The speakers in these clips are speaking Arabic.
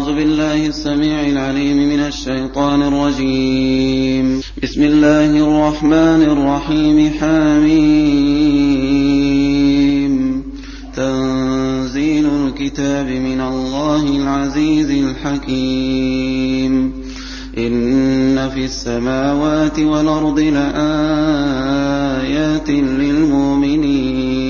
أعوذ بالله السميع العليم من الشيطان الرجيم. بسم الله الرحمن الرحيم. حميم. تنزيل الكتاب من الله العزيز الحكيم. إن في السماوات والأرض لآيات للمؤمنين.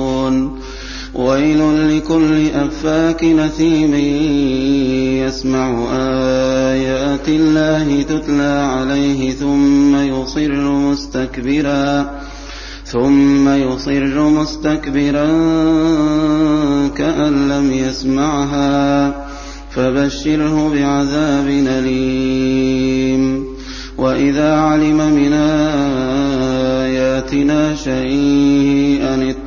ويل لكل أفاك نثيم يسمع آيات الله تتلى عليه ثم يصر مستكبرا ثم يصر مستكبرا كأن لم يسمعها فبشره بعذاب أليم وإذا علم من آياتنا شيئا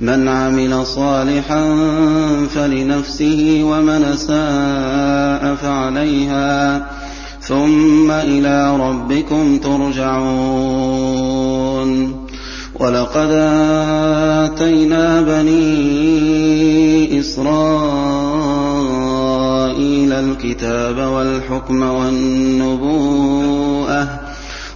من عمل صالحا فلنفسه ومن ساء فعليها ثم إلى ربكم ترجعون. ولقد آتينا بني إسرائيل الكتاب والحكم والنبوءة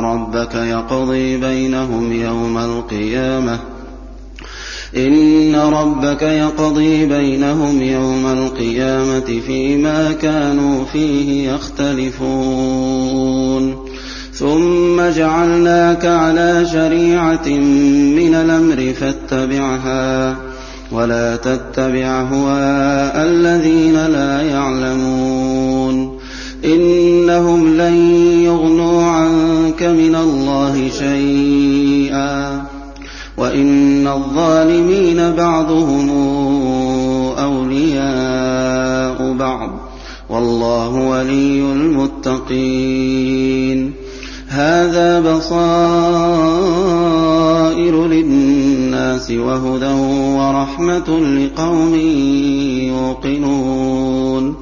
ربك يقضي بينهم يوم القيامة. إن ربك يقضي بينهم يوم القيامة فيما كانوا فيه يختلفون. ثم جعلناك على شريعة من الأمر فاتبعها ولا تتبع هواء الذين لا يعلمون. إنهم لن يغنوا عنك من الله شيئا وإن الظالمين بعضهم أولياء بعض والله ولي المتقين هذا بصائر للناس وهدى ورحمة لقوم يوقنون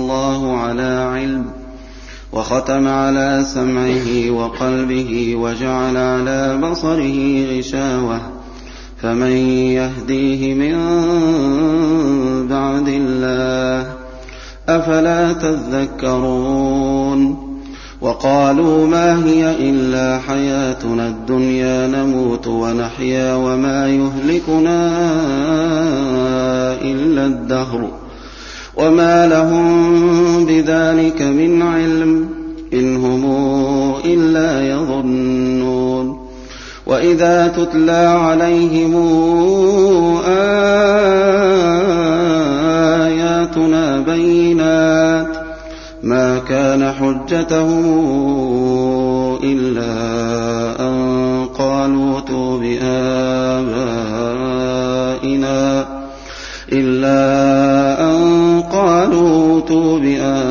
وختم على سمعه وقلبه وجعل على بصره غشاوة. فمن يهديه من بعد الله أفلا تذكرون؟ وقالوا ما هي إلا حياتنا الدنيا نموت ونحيا وما يهلكنا إلا الدهر. وما لهم بذلك من علم. إن هم إلا يظنون وإذا تتلى عليهم آياتنا بينات ما كان حجتهم إلا أن قالوا ائتوا بآبائنا إلا قَالُوا ائْتُوا بِآبَائِنَا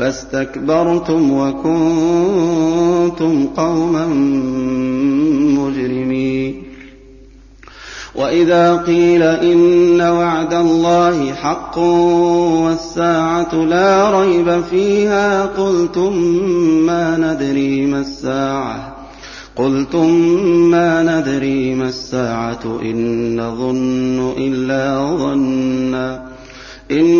فاستكبرتم وكنتم قوما مجرمين. وإذا قيل إن وعد الله حق والساعة لا ريب فيها قلتم ما ندري ما الساعة. قلتم ما ندري ما الساعة إن نظن إلا ظنا. إن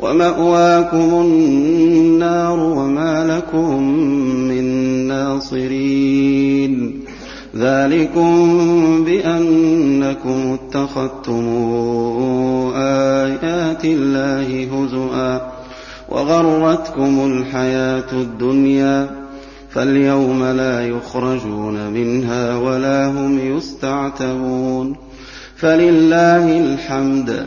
ومأواكم النار وما لكم من ناصرين. ذلكم بأنكم اتخذتم آيات الله هزؤا وغرتكم الحياة الدنيا فاليوم لا يخرجون منها ولا هم يستعتبون. فلله الحمد